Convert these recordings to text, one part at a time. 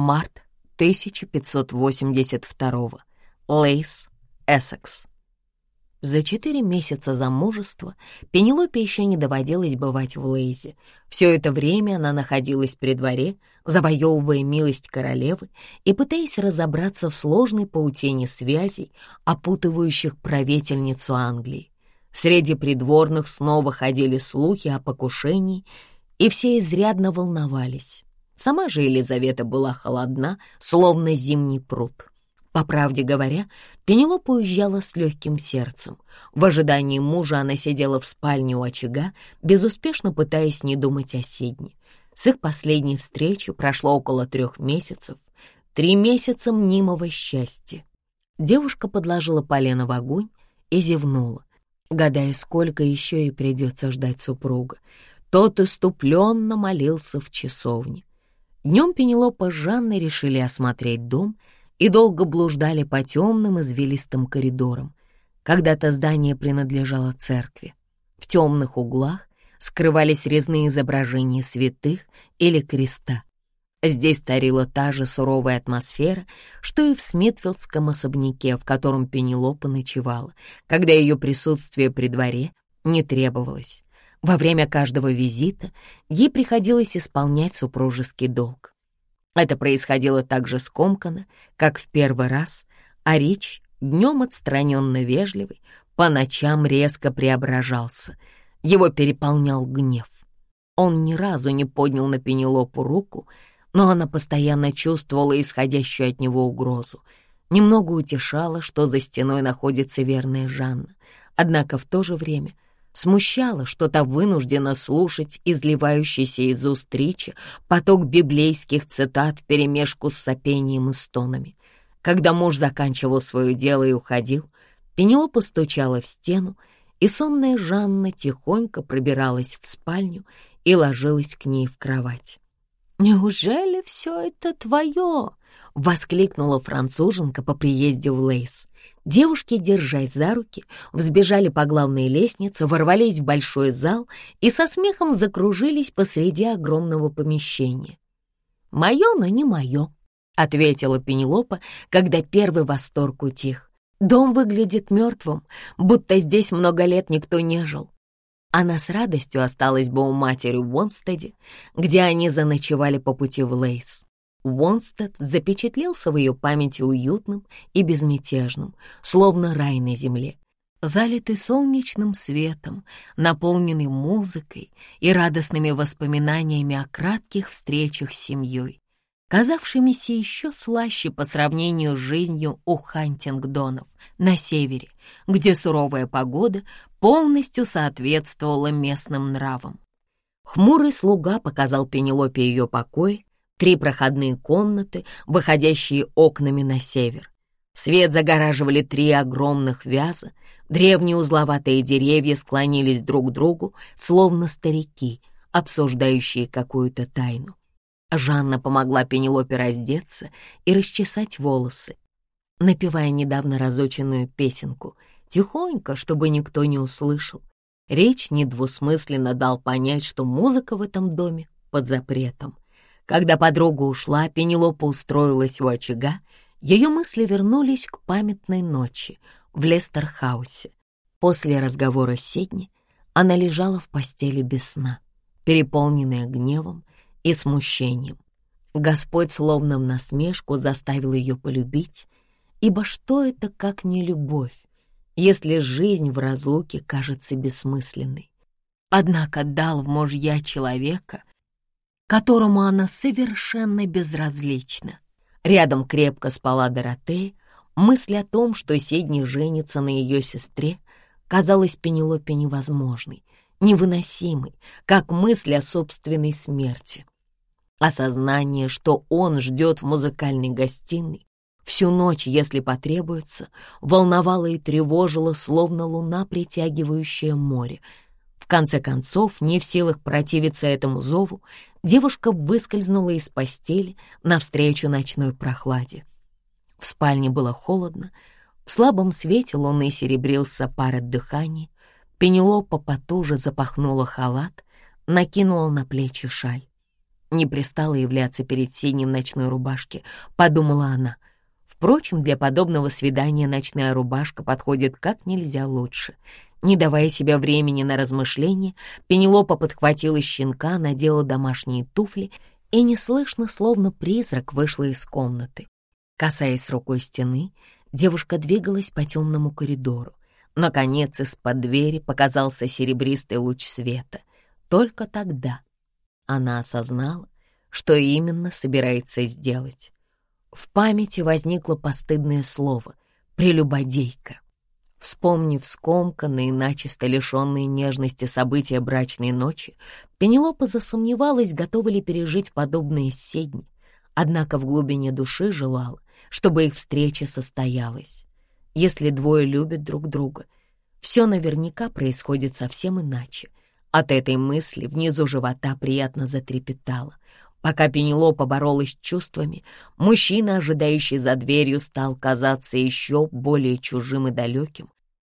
Март 1582. Лейс, Эссекс. За четыре месяца замужества Пенелопе еще не доводилось бывать в Лейзе. Все это время она находилась при дворе, завоевывая милость королевы и пытаясь разобраться в сложной паутине связей, опутывающих правительницу Англии. Среди придворных снова ходили слухи о покушении, и все изрядно волновались. Сама же Елизавета была холодна, словно зимний пруд. По правде говоря, Пенелопа уезжала с легким сердцем. В ожидании мужа она сидела в спальне у очага, безуспешно пытаясь не думать о Сидне. С их последней встречи прошло около трех месяцев. Три месяца мнимого счастья. Девушка подложила полено в огонь и зевнула, гадая, сколько еще ей придется ждать супруга. Тот иступленно молился в часовне. Днем Пенелопа с Жанной решили осмотреть дом — и долго блуждали по темным извилистым коридорам. Когда-то здание принадлежало церкви. В темных углах скрывались резные изображения святых или креста. Здесь царила та же суровая атмосфера, что и в Смитфилдском особняке, в котором Пенелопа ночевала, когда ее присутствие при дворе не требовалось. Во время каждого визита ей приходилось исполнять супружеский долг. Это происходило так же скомканно, как в первый раз, а речь, днем отстраненно вежливый, по ночам резко преображался. Его переполнял гнев. Он ни разу не поднял на Пенелопу руку, но она постоянно чувствовала исходящую от него угрозу. Немного утешала, что за стеной находится верная Жанна, однако в то же время — Смущало, что та вынуждена слушать изливающийся из уст Рича поток библейских цитат вперемешку с сопением и стонами. Когда муж заканчивал свое дело и уходил, Пенелопа стучала в стену, и сонная Жанна тихонько пробиралась в спальню и ложилась к ней в кровать. «Неужели все это твое?» — воскликнула француженка по приезде в Лейс. Девушки, держась за руки, взбежали по главной лестнице, ворвались в большой зал и со смехом закружились посреди огромного помещения. «Мое, но не мое», — ответила Пенелопа, когда первый восторг утих. «Дом выглядит мертвым, будто здесь много лет никто не жил». Она с радостью осталась бы у матери в Вонстеде, где они заночевали по пути в Лейс. Вонстед запечатлелся в ее памяти уютным и безмятежным, словно рай на земле, залитый солнечным светом, наполненный музыкой и радостными воспоминаниями о кратких встречах с семьей, казавшимися еще слаще по сравнению с жизнью у Хантингдонов на севере, где суровая погода полностью соответствовала местным нравам. Хмурый слуга показал Пенелопе ее покой, Три проходные комнаты, выходящие окнами на север. Свет загораживали три огромных вяза, древние узловатые деревья склонились друг к другу, словно старики, обсуждающие какую-то тайну. Жанна помогла Пенелопе раздеться и расчесать волосы, напевая недавно разученную песенку, тихонько, чтобы никто не услышал. Речь недвусмысленно дал понять, что музыка в этом доме под запретом. Когда подруга ушла, Пенелопа устроилась у очага, ее мысли вернулись к памятной ночи в Лестерхаусе. После разговора с Сидни она лежала в постели без сна, переполненная гневом и смущением. Господь словно в насмешку заставил ее полюбить, ибо что это как не любовь, если жизнь в разлуке кажется бессмысленной? Однако дал в мужья человека, которому она совершенно безразлична. Рядом крепко спала Доротея. Мысль о том, что Сидни женится на ее сестре, казалась Пенелопе невозможной, невыносимой, как мысль о собственной смерти. Осознание, что он ждет в музыкальной гостиной, всю ночь, если потребуется, волновало и тревожило, словно луна, притягивающая море. Конце концов, не в силах противиться этому зову, девушка выскользнула из постели навстречу ночной прохладе. В спальне было холодно, в слабом свете луны серебрился пар от дыхания, Пенелопа потуже запахнула халат, накинула на плечи шаль. Не пристало являться перед синим ночной рубашке, подумала она. Впрочем, для подобного свидания ночная рубашка подходит как нельзя лучше. Не давая себе времени на размышления, Пенелопа подхватила щенка, надела домашние туфли и неслышно, словно призрак, вышла из комнаты. Касаясь рукой стены, девушка двигалась по темному коридору. Наконец из-под двери показался серебристый луч света. Только тогда она осознала, что именно собирается сделать. В памяти возникло постыдное слово «прелюбодейка». Вспомнив скомканные, начисто лишенные нежности события брачной ночи, Пенелопа засомневалась, готова ли пережить подобные седни, однако в глубине души желала, чтобы их встреча состоялась. Если двое любят друг друга, все наверняка происходит совсем иначе. От этой мысли внизу живота приятно затрепетало. Пока Пенелопа боролась с чувствами, мужчина, ожидающий за дверью, стал казаться еще более чужим и далеким,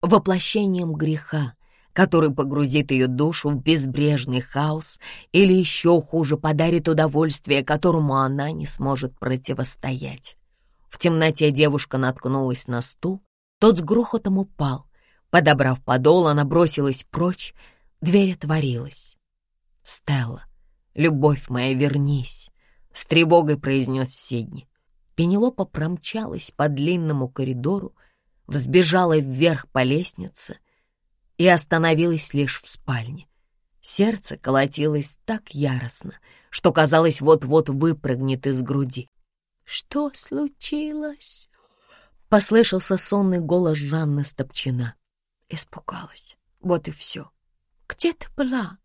воплощением греха, который погрузит ее душу в безбрежный хаос или еще хуже подарит удовольствие, которому она не сможет противостоять. В темноте девушка наткнулась на стул, тот с грохотом упал. Подобрав подол, она бросилась прочь, дверь отворилась. «Стелла, «Любовь моя, вернись!» — с тревогой произнес Сидни. Пенелопа промчалась по длинному коридору, взбежала вверх по лестнице и остановилась лишь в спальне. Сердце колотилось так яростно, что, казалось, вот-вот выпрыгнет из груди. «Что случилось?» — послышался сонный голос Жанны Стопчина. Испугалась. Вот и все. «Где ты была?»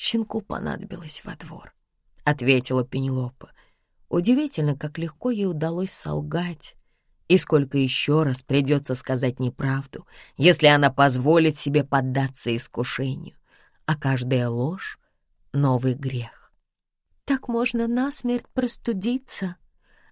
Щенку понадобилось во двор», — ответила Пенелопа. Удивительно, как легко ей удалось солгать, и сколько еще раз придется сказать неправду, если она позволит себе поддаться искушению, а каждая ложь — новый грех. «Так можно насмерть простудиться»,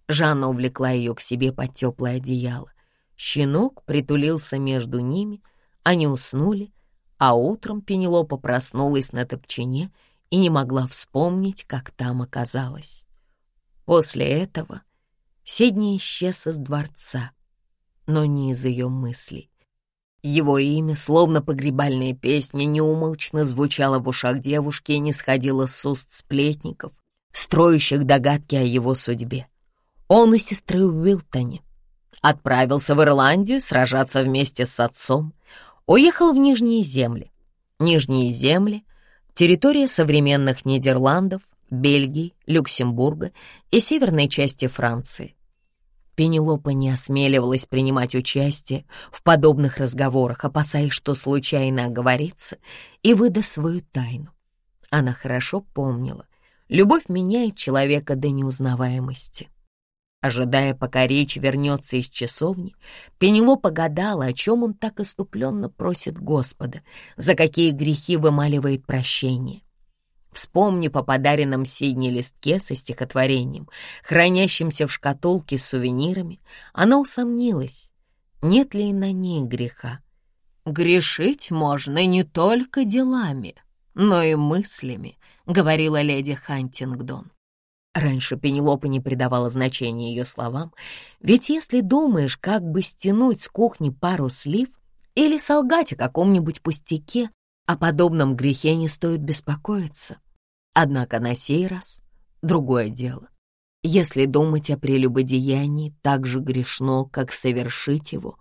Жанна увлекла ее к себе под теплое одеяло. Щенок притулился между ними, они уснули, а утром Пенелопа проснулась на топчине и не могла вспомнить, как там оказалась. После этого Сидни исчез из дворца, но не из ее мыслей. Его имя, словно погребальная песня, неумолчно звучало в ушах девушки и не сходило с уст сплетников, строящих догадки о его судьбе. Он у сестры Уилтоне. Отправился в Ирландию сражаться вместе с отцом, уехал в Нижние земли. Нижние земли — территория современных Нидерландов, Бельгии, Люксембурга и северной части Франции. Пенелопа не осмеливалась принимать участие в подобных разговорах, опасаясь, что случайно оговорится и выдаст свою тайну. Она хорошо помнила, любовь меняет человека до неузнаваемости. Ожидая, пока речь вернется из часовни, Пенелопа гадала, о чем он так иступленно просит Господа, за какие грехи вымаливает прощение. Вспомнив о подаренном Сидне листке со стихотворением, хранящемся в шкатулке с сувенирами, она усомнилась, нет ли на ней греха. «Грешить можно не только делами, но и мыслями», — говорила леди Хантингдон. Раньше Пенелопа не придавала значения ее словам, ведь если думаешь, как бы стянуть с кухни пару слив или солгать о каком-нибудь пустяке, о подобном грехе не стоит беспокоиться. Однако на сей раз другое дело. Если думать о прелюбодеянии так же грешно, как совершить его,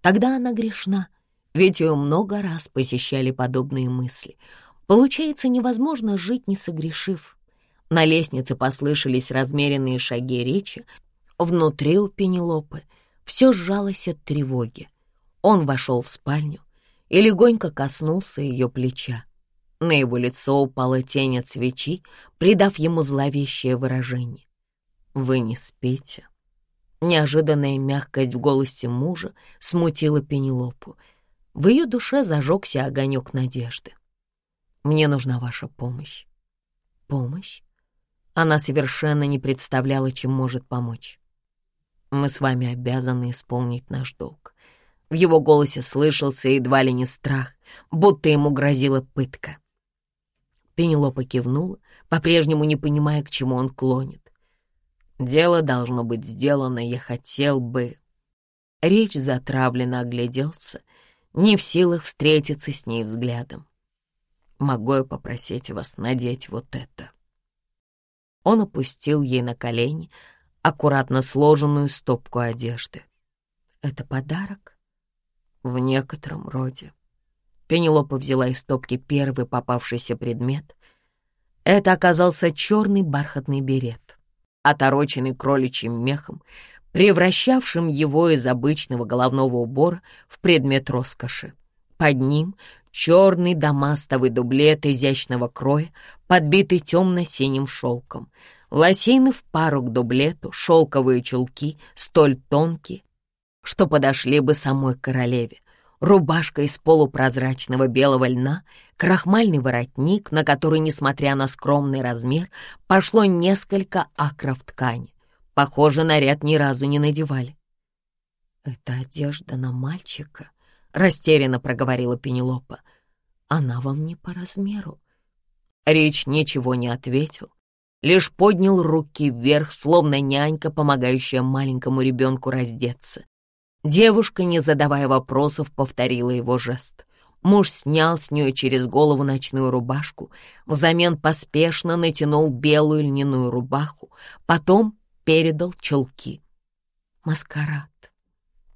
тогда она грешна, ведь ее много раз посещали подобные мысли. Получается, невозможно жить, не согрешив. На лестнице послышались размеренные шаги речи. Внутри у Пенелопы все сжалось от тревоги. Он вошел в спальню и легонько коснулся ее плеча. На его лицо упала тень от свечи, придав ему зловещее выражение. «Вы не спите». Неожиданная мягкость в голосе мужа смутила Пенелопу. В ее душе зажегся огонек надежды. «Мне нужна ваша помощь». «Помощь? Она совершенно не представляла, чем может помочь. «Мы с вами обязаны исполнить наш долг». В его голосе слышался едва ли не страх, будто ему грозила пытка. Пенелопа кивнула, по-прежнему не понимая, к чему он клонит. «Дело должно быть сделано, я хотел бы...» Речь затравленно огляделся, не в силах встретиться с ней взглядом. «Могу я попросить вас надеть вот это?» Он опустил ей на колени аккуратно сложенную стопку одежды. «Это подарок?» «В некотором роде». Пенелопа взяла из стопки первый попавшийся предмет. Это оказался черный бархатный берет, отороченный кроличьим мехом, превращавшим его из обычного головного убора в предмет роскоши. Под ним черный дамастовый дублет изящного кроя, подбитый темно-синим шелком, лосины в пару к дублету, шелковые чулки, столь тонкие, что подошли бы самой королеве, рубашка из полупрозрачного белого льна, крахмальный воротник, на который, несмотря на скромный размер, пошло несколько акров ткани. Похоже, наряд ни разу не надевали. «Это одежда на мальчика», — растерянно проговорила Пенелопа. «Она вам не по размеру». Рич ничего не ответил, лишь поднял руки вверх, словно нянька, помогающая маленькому ребенку раздеться. Девушка, не задавая вопросов, повторила его жест. Муж снял с нее через голову ночную рубашку, взамен поспешно натянул белую льняную рубаху, потом передал чулки. Маскарад.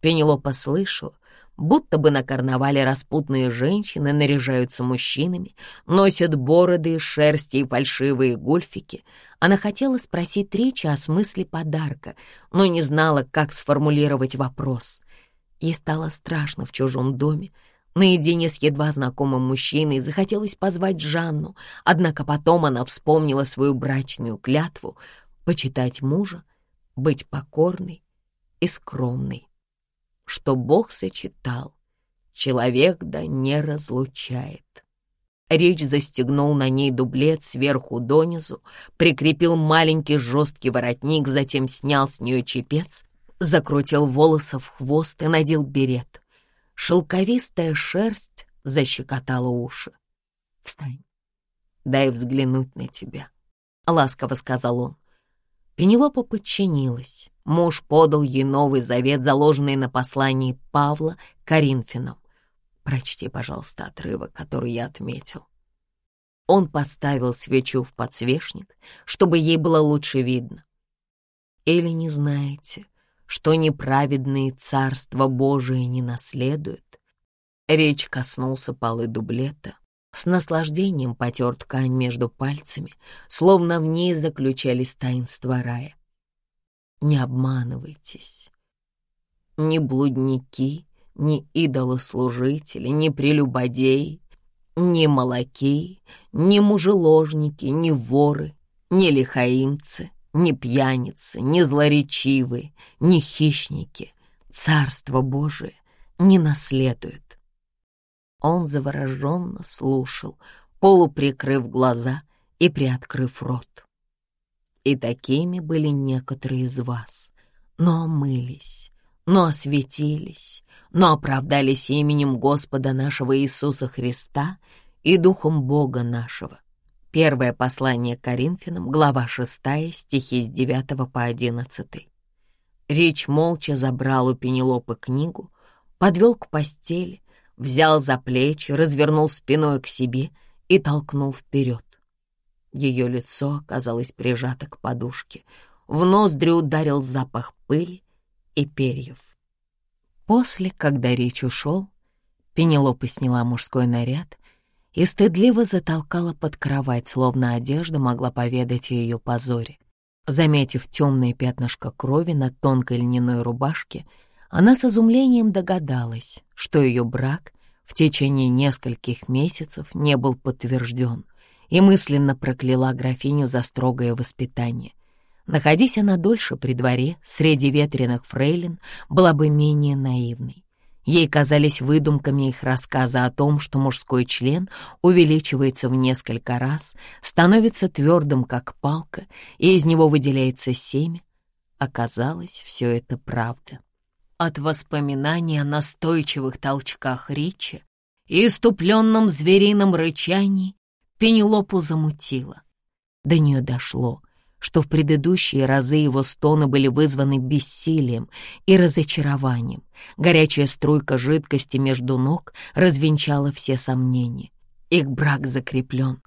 Пенелопа слышала, будто бы на карнавале распутные женщины наряжаются мужчинами, носят бороды шерсти и фальшивые гульфики. Она хотела спросить Ричи о смысле подарка, но не знала, как сформулировать вопрос. Ей стало страшно в чужом доме, Наедине с едва знакомым мужчиной захотелось позвать Жанну, однако потом она вспомнила свою брачную клятву почитать мужа, быть покорной и скромной что Бог сочетал. Человек да не разлучает. Речь застегнул на ней дублет сверху донизу, прикрепил маленький жесткий воротник, затем снял с нее чепец, закрутил волосы в хвост и надел берет. Шелковистая шерсть защекотала уши. «Встань, дай взглянуть на тебя», — ласково сказал он. Пенелопа подчинилась. Муж подал ей новый завет, заложенный на послании Павла Коринфянам. Прочти, пожалуйста, отрывок, который я отметил. Он поставил свечу в подсвечник, чтобы ей было лучше видно. Или не знаете, что неправедные царство Божие не наследуют? Речь коснулся полы дублета, с наслаждением потер ткань между пальцами, словно в ней заключались таинства рая. Не обманывайтесь. Ни блудники, ни идолослужители, ни прелюбодеи, ни молоки, ни мужеложники, ни воры, ни лихаимцы, ни пьяницы, ни злоречивые, ни хищники Царство Божие не наследуют. Он завороженно слушал, полуприкрыв глаза и приоткрыв рот. И такими были некоторые из вас, но омылись, но осветились, но оправдались именем Господа нашего Иисуса Христа и Духом Бога нашего. Первое послание Коринфянам, глава 6, стихи с 9 по 11. Речь молча забрал у Пенелопы книгу, подвел к постели, взял за плечи, развернул спиной к себе и толкнул вперед. Ее лицо оказалось прижато к подушке. В ноздри ударил запах пыли и перьев. После, когда речь ушел, Пенелопа сняла мужской наряд и стыдливо затолкала под кровать, словно одежда могла поведать о ее позоре. Заметив темное пятнышко крови на тонкой льняной рубашке, она с изумлением догадалась, что ее брак в течение нескольких месяцев не был подтвержден, и мысленно прокляла графиню за строгое воспитание. Находись она дольше при дворе, среди ветреных фрейлин, была бы менее наивной. Ей казались выдумками их рассказа о том, что мужской член увеличивается в несколько раз, становится твердым, как палка, и из него выделяется семя. Оказалось, все это правда. От воспоминаний о настойчивых толчках Ричи и иступленном зверином рычании Пенелопу замутило. До нее дошло, что в предыдущие разы его стоны были вызваны бессилием и разочарованием. Горячая струйка жидкости между ног развенчала все сомнения. Их брак закреплен.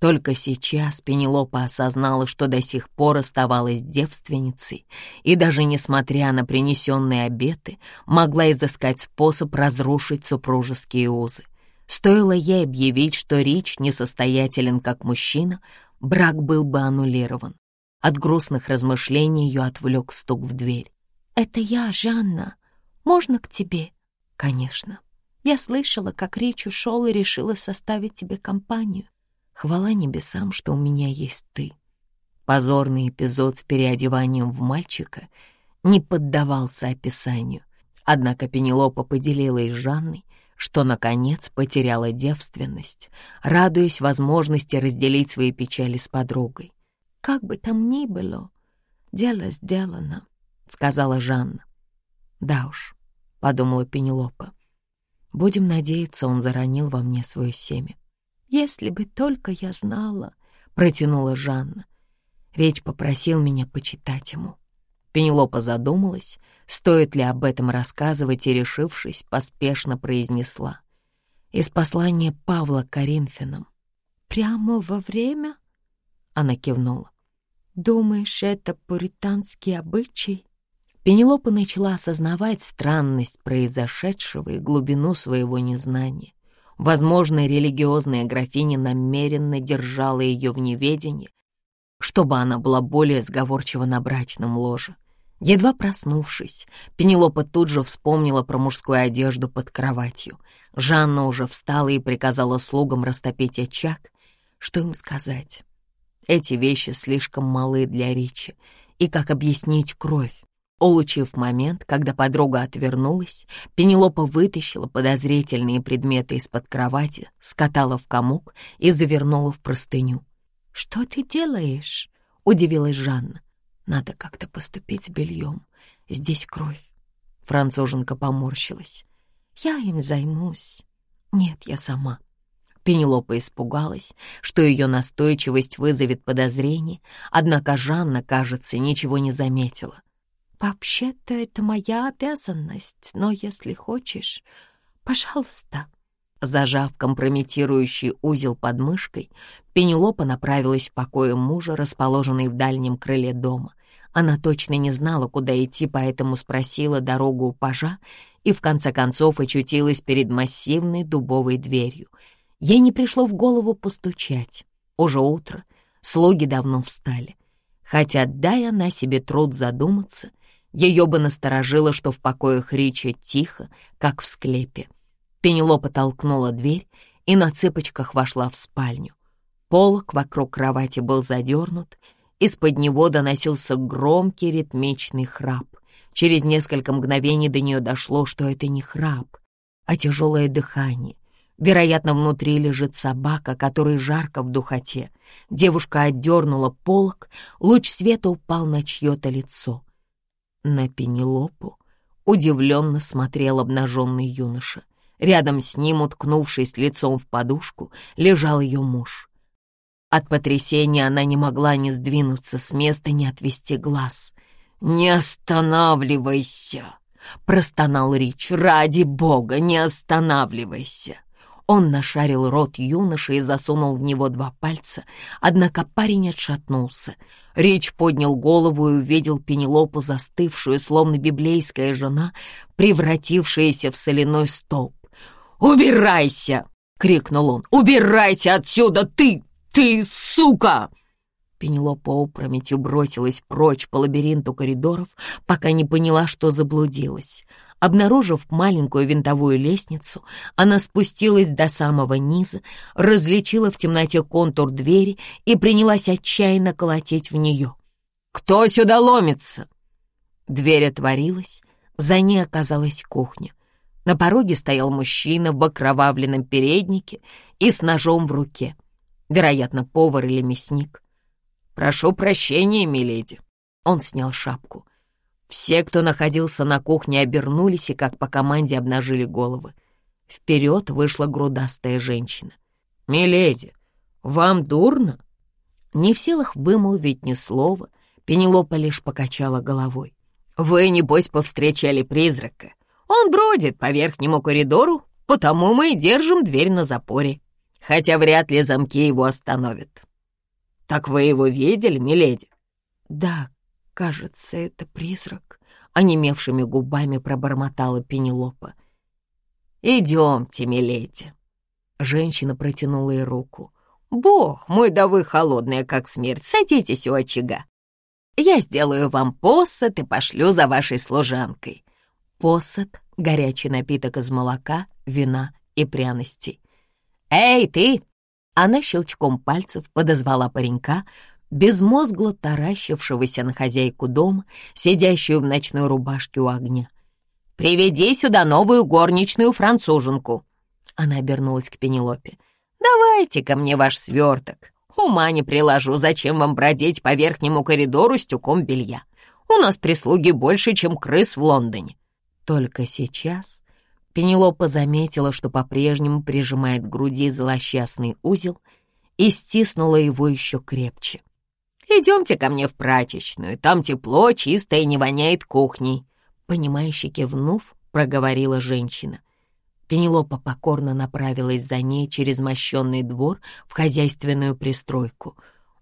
Только сейчас Пенелопа осознала, что до сих пор оставалась девственницей, и даже несмотря на принесенные обеты, могла изыскать способ разрушить супружеские узы. Стоило ей объявить, что Рич несостоятелен как мужчина, брак был бы аннулирован. От грустных размышлений ее отвлек стук в дверь. «Это я, Жанна. Можно к тебе?» «Конечно». «Я слышала, как Рич ушел и решила составить тебе компанию. Хвала небесам, что у меня есть ты». Позорный эпизод с переодеванием в мальчика не поддавался описанию, однако Пенелопа поделилась с Жанной, что, наконец, потеряла девственность, радуясь возможности разделить свои печали с подругой. «Как бы там ни было, дело сделано», — сказала Жанна. «Да уж», — подумала Пенелопа. «Будем надеяться, он заронил во мне свое семя». «Если бы только я знала», — протянула Жанна. Речь попросил меня почитать ему. Пенелопа задумалась, стоит ли об этом рассказывать, и, решившись, поспешно произнесла. Из послания Павла Коринфянам. «Прямо во время?» Она кивнула. «Думаешь, это пуританский обычай?» Пенелопа начала осознавать странность произошедшего и глубину своего незнания. Возможно, религиозная графиня намеренно держала ее в неведении, чтобы она была более сговорчива на брачном ложе. Едва проснувшись, Пенелопа тут же вспомнила про мужскую одежду под кроватью. Жанна уже встала и приказала слугам растопить очаг. Что им сказать? Эти вещи слишком малы для Ричи. И как объяснить кровь? Улучив момент, когда подруга отвернулась, Пенелопа вытащила подозрительные предметы из-под кровати, скатала в комок и завернула в простыню. «Что ты делаешь?» — удивилась Жанна. «Надо как-то поступить с бельем. Здесь кровь». Француженка поморщилась. «Я им займусь». «Нет, я сама». Пенелопа испугалась, что ее настойчивость вызовет подозрение, однако Жанна, кажется, ничего не заметила. «Вообще-то это моя обязанность, но если хочешь, пожалуйста». Зажав компрометирующий узел под мышкой, Пенелопа направилась в покое мужа, расположенный в дальнем крыле дома. Она точно не знала, куда идти, поэтому спросила дорогу у пажа и в конце концов очутилась перед массивной дубовой дверью — Ей не пришло в голову постучать. Уже утро, слуги давно встали. Хотя, дай она себе труд задуматься, ее бы насторожило, что в покоях Рича тихо, как в склепе. Пенелопа толкнула дверь и на цыпочках вошла в спальню. Полок вокруг кровати был задернут, из-под него доносился громкий ритмичный храп. Через несколько мгновений до нее дошло, что это не храп, а тяжелое дыхание, Вероятно, внутри лежит собака, которой жарко в духоте. Девушка отдернула полок, луч света упал на чье-то лицо. На Пенелопу удивленно смотрел обнаженный юноша. Рядом с ним, уткнувшись лицом в подушку, лежал ее муж. От потрясения она не могла ни сдвинуться с места, ни отвести глаз. «Не останавливайся!» — простонал Рич. «Ради бога, не останавливайся!» Он нашарил рот юноши и засунул в него два пальца, однако парень отшатнулся. Рич поднял голову и увидел Пенелопу, застывшую, словно библейская жена, превратившаяся в соляной столб. «Убирайся!» — крикнул он. «Убирайся отсюда, ты! Ты, сука!» Пенелопа опрометью бросилась прочь по лабиринту коридоров, пока не поняла, что заблудилась. Обнаружив маленькую винтовую лестницу, она спустилась до самого низа, различила в темноте контур двери и принялась отчаянно колотить в нее. «Кто сюда ломится?» Дверь отворилась, за ней оказалась кухня. На пороге стоял мужчина в окровавленном переднике и с ножом в руке. Вероятно, повар или мясник. «Прошу прощения, миледи». Он снял шапку. Все, кто находился на кухне, обернулись и, как по команде, обнажили головы. Вперед вышла грудастая женщина. «Миледи, Вам дурно?» Не в силах вымолвить ни слова, Пенелопа лишь покачала головой. «Вы, небось, повстречали призрака. Он бродит по верхнему коридору, потому мы и держим дверь на запоре, хотя вряд ли замки его остановят. Так вы его видели, миледи?» «Да, кажется, это призрак», — онемевшими губами пробормотала Пенелопа. «Идемте, миледи». Женщина протянула ей руку. «Бог мой, да вы холодная, как смерть, садитесь у очага. Я сделаю вам посад и пошлю за вашей служанкой». Посад — горячий напиток из молока, вина и пряностей. «Эй, ты!» Она щелчком пальцев подозвала паренька, безмозгло таращившегося на хозяйку дома, сидящую в ночной рубашке у огня. «Приведи сюда новую горничную француженку!» Она обернулась к Пенелопе. давайте ко мне ваш сверток. Ума не приложу, зачем вам бродить по верхнему коридору с тюком белья. У нас прислуги больше, чем крыс в Лондоне». Только сейчас Пенелопа заметила, что по-прежнему прижимает к груди злосчастный узел и стиснула его еще крепче. «Идемте ко мне в прачечную, там тепло, чисто и не воняет кухней», понимающе кивнув, проговорила женщина. Пенелопа покорно направилась за ней через мощенный двор в хозяйственную пристройку.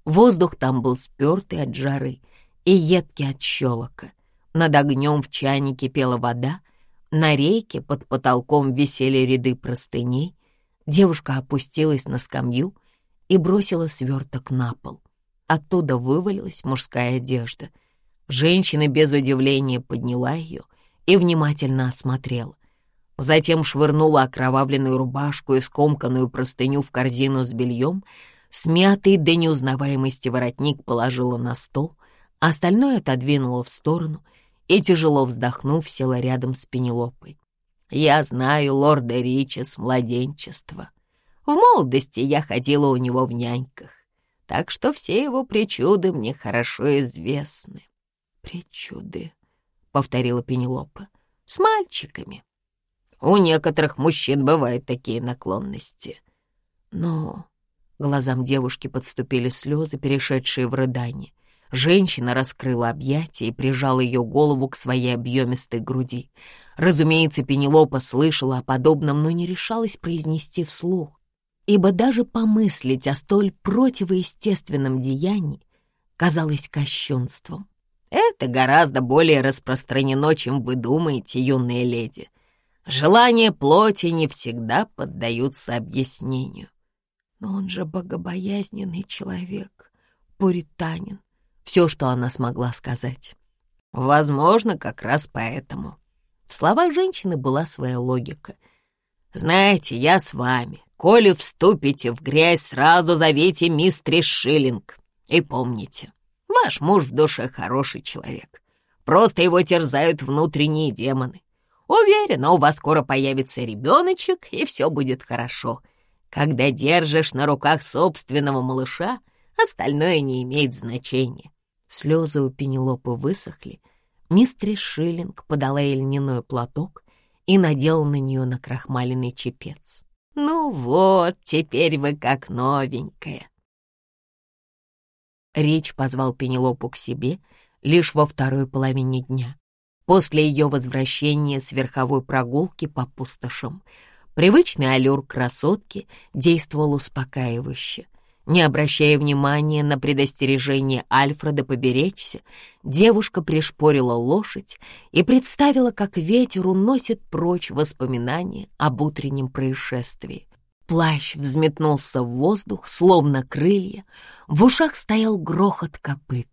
Воздух там был спертый от жары и едкий от щелока. Над огнем в чайне кипела вода, на рейке под потолком висели ряды простыней. Девушка опустилась на скамью и бросила сверток на пол. Оттуда вывалилась мужская одежда. Женщина без удивления подняла ее и внимательно осмотрела. Затем швырнула окровавленную рубашку и скомканную простыню в корзину с бельем, смятый до неузнаваемости воротник положила на стол, остальное отодвинула в сторону и, тяжело вздохнув, села рядом с Пенелопой. «Я знаю лорда Рича с младенчества. В молодости я ходила у него в няньках, так что все его причуды мне хорошо известны». «Причуды», — повторила Пенелопа, — «с мальчиками». У некоторых мужчин бывают такие наклонности. Но глазам девушки подступили слезы, перешедшие в рыдание. Женщина раскрыла объятия и прижала ее голову к своей объемистой груди. Разумеется, Пенелопа слышала о подобном, но не решалась произнести вслух, ибо даже помыслить о столь противоестественном деянии казалось кощунством. «Это гораздо более распространено, чем вы думаете, юная леди», Желания плоти не всегда поддаются объяснению. Но он же богобоязненный человек, пуританин. Все, что она смогла сказать. Возможно, как раз поэтому. В словах женщины была своя логика. «Знаете, я с вами. Коли вступите в грязь, сразу зовите мистрис Шиллинг. И помните, ваш муж в душе хороший человек. Просто его терзают внутренние демоны. Уверена, у вас скоро появится ребеночек, и все будет хорошо. Когда держишь на руках собственного малыша, остальное не имеет значения. Слезы у Пенелопы высохли. Мистрис Шиллинг подала ей льняной платок и надела на нее накрахмаленный чепец. «Ну вот, теперь вы как новенькая». Рич позвал Пенелопу к себе лишь во второй половине дня после ее возвращения с верховой прогулки по пустошам. Привычный аллюр красотки действовал успокаивающе. Не обращая внимания на предостережение Альфреда поберечься, девушка пришпорила лошадь и представила, как ветер уносит прочь воспоминания об утреннем происшествии. Плащ взметнулся в воздух, словно крылья, в ушах стоял грохот копыт.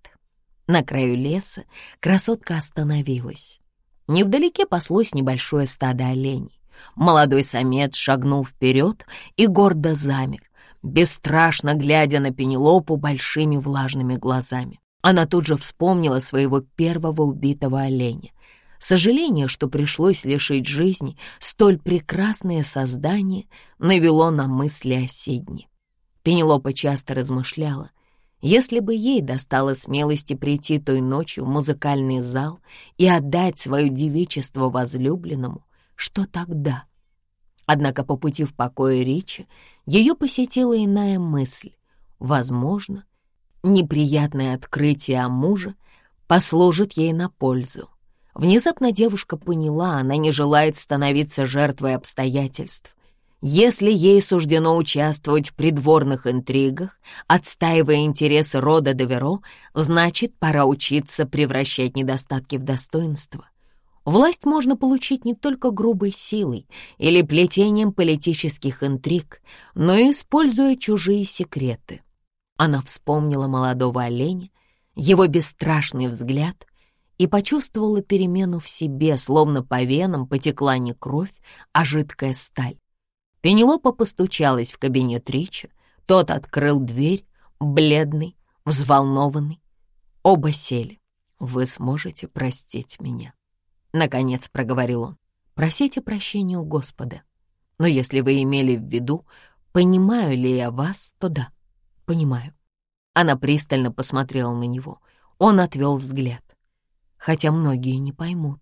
На краю леса красотка остановилась. Невдалеке паслось небольшое стадо оленей. Молодой самец шагнул вперед и гордо замер, бесстрашно глядя на Пенелопу большими влажными глазами. Она тут же вспомнила своего первого убитого оленя. Сожаление, что пришлось лишить жизни столь прекрасное создание, навело на мысли о Сидне. Пенелопа часто размышляла, если бы ей достало смелости прийти той ночью в музыкальный зал и отдать свое девичество возлюбленному, что тогда? Однако по пути в покое Ричи ее посетила иная мысль. Возможно, неприятное открытие о муже послужит ей на пользу. Внезапно девушка поняла, она не желает становиться жертвой обстоятельств. Если ей суждено участвовать в придворных интригах, отстаивая интересы рода Деверо, значит, пора учиться превращать недостатки в достоинство. Власть можно получить не только грубой силой или плетением политических интриг, но и используя чужие секреты. Она вспомнила молодого оленя, его бесстрашный взгляд и почувствовала перемену в себе, словно по венам потекла не кровь, а жидкая сталь. Пенелопа постучалась в кабинет Рича, тот открыл дверь, бледный, взволнованный. Оба сели. «Вы сможете простить меня?» Наконец проговорил он. «Просите прощения у Господа. Но если вы имели в виду, понимаю ли я вас, то да, понимаю». Она пристально посмотрела на него. Он отвел взгляд. Хотя многие не поймут.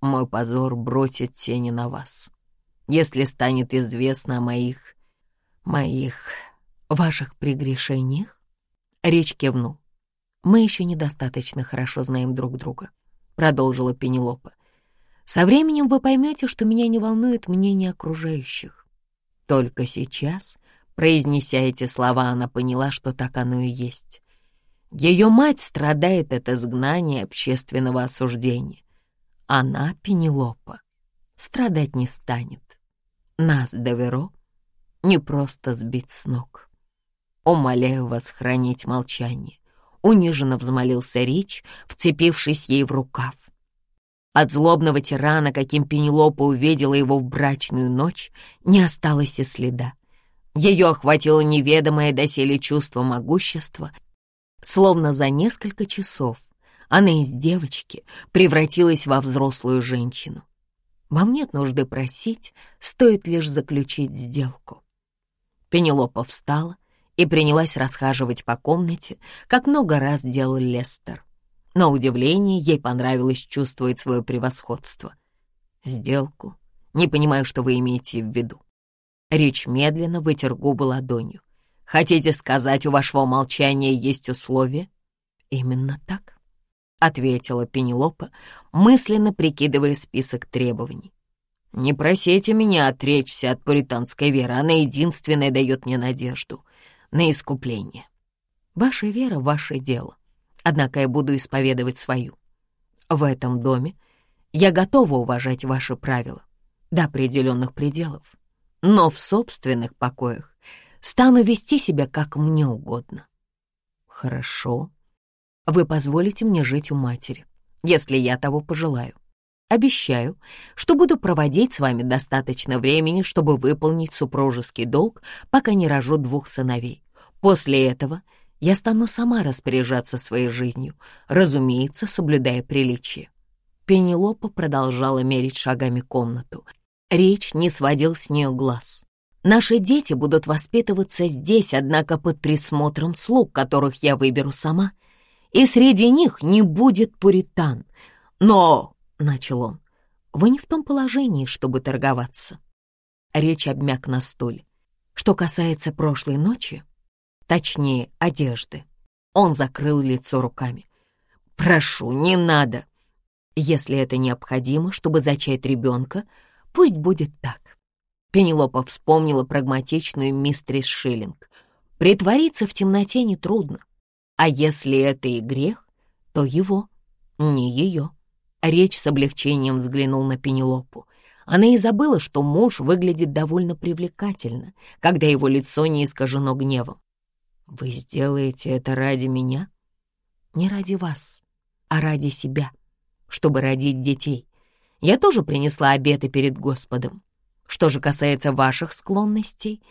Мой позор бросит тени на вас. Если станет известно о моих... моих... ваших прегрешениях? Речь кивнул. Мы еще недостаточно хорошо знаем друг друга, продолжила Пенелопа. Со временем вы поймете, что меня не волнует мнение окружающих. Только сейчас, произнеся эти слова, она поняла, что так оно и есть. Ее мать страдает от изгнания общественного осуждения. Она, Пенелопа, страдать не станет. Нас, Доверо, не просто сбить с ног. Умоляю вас хранить молчание. Униженно взмолился Рич, вцепившись ей в рукав. От злобного тирана, каким Пенелопа увидела его в брачную ночь, не осталось и следа. Ее охватило неведомое доселе чувство могущества, словно за несколько часов она из девочки превратилась во взрослую женщину. Вам нет нужды просить, стоит лишь заключить сделку. Пенелопа встала и принялась расхаживать по комнате, как много раз делал Лестер. На удивление ей понравилось чувствовать свое превосходство. Сделку. Не понимаю, что вы имеете в виду. Речь медленно вытер губы ладонью. Хотите сказать, у вашего молчания есть условия? Именно так, ответила Пенелопа, мысленно прикидывая список требований. Не просите меня отречься от пуританской веры, она единственная дает мне надежду на искупление. Ваша вера — ваше дело однако я буду исповедовать свою. В этом доме я готова уважать ваши правила до определенных пределов, но в собственных покоях стану вести себя как мне угодно. Хорошо. Вы позволите мне жить у матери, если я того пожелаю. Обещаю, что буду проводить с вами достаточно времени, чтобы выполнить супружеский долг, пока не рожу двух сыновей. После этого — я стану сама распоряжаться своей жизнью, разумеется, соблюдая приличие. Пенелопа продолжала мерить шагами комнату. Речь не сводил с нее глаз. Наши дети будут воспитываться здесь, однако под присмотром слуг, которых я выберу сама. И среди них не будет пуритан. Но, — начал он, — вы не в том положении, чтобы торговаться. Речь обмяк на стуле. Что касается прошлой ночи, точнее, одежды. Он закрыл лицо руками. «Прошу, не надо. Если это необходимо, чтобы зачать ребенка, пусть будет так». Пенелопа вспомнила прагматичную мистрис Шиллинг. Притвориться в темноте нетрудно. А если это и грех, то его, не ее. Речь с облегчением взглянул на Пенелопу. Она и забыла, что муж выглядит довольно привлекательно, когда его лицо не искажено гневом. Вы сделаете это ради меня? Не ради вас, а ради себя, чтобы родить детей. Я тоже принесла обеты перед Господом. Что же касается ваших склонностей,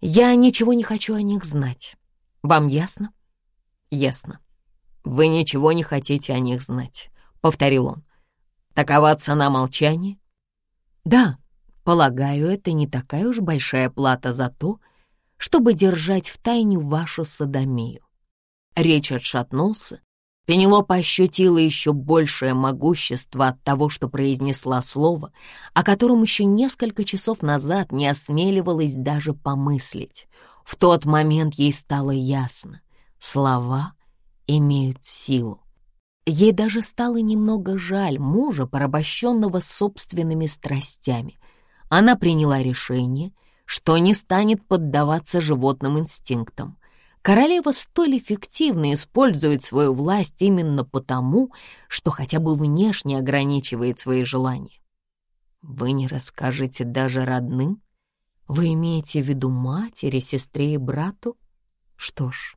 я ничего не хочу о них знать. Вам ясно? Ясно. Вы ничего не хотите о них знать, — повторил он. Такова цена молчания? Да, полагаю, это не такая уж большая плата за то, чтобы держать в тайне вашу садомию. Речь отшатнулся Пенелопа ощутила еще большее могущество от того, что произнесла слово, о котором еще несколько часов назад не осмеливалась даже помыслить. В тот момент ей стало ясно — слова имеют силу. Ей даже стало немного жаль мужа, порабощенного собственными страстями. Она приняла решение, что не станет поддаваться животным инстинктам. Королева столь эффективно использует свою власть именно потому, что хотя бы внешне ограничивает свои желания. Вы не расскажете даже родным? Вы имеете в виду матери, сестре и брату? Что ж,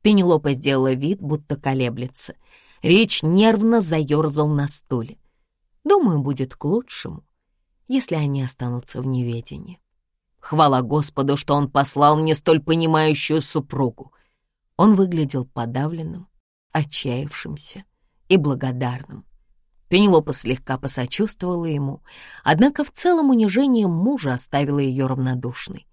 Пенелопа сделала вид, будто колеблется. Речь нервно заерзал на стуле. Думаю, будет к лучшему, если они останутся в неведении. Хвала Господу, что он послал мне столь понимающую супругу. Он выглядел подавленным, отчаявшимся и благодарным. Пенелопа слегка посочувствовала ему, однако в целом унижение мужа оставило ее равнодушной.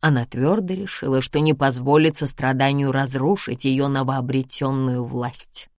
Она твердо решила, что не позволит состраданию разрушить ее новообретенную власть.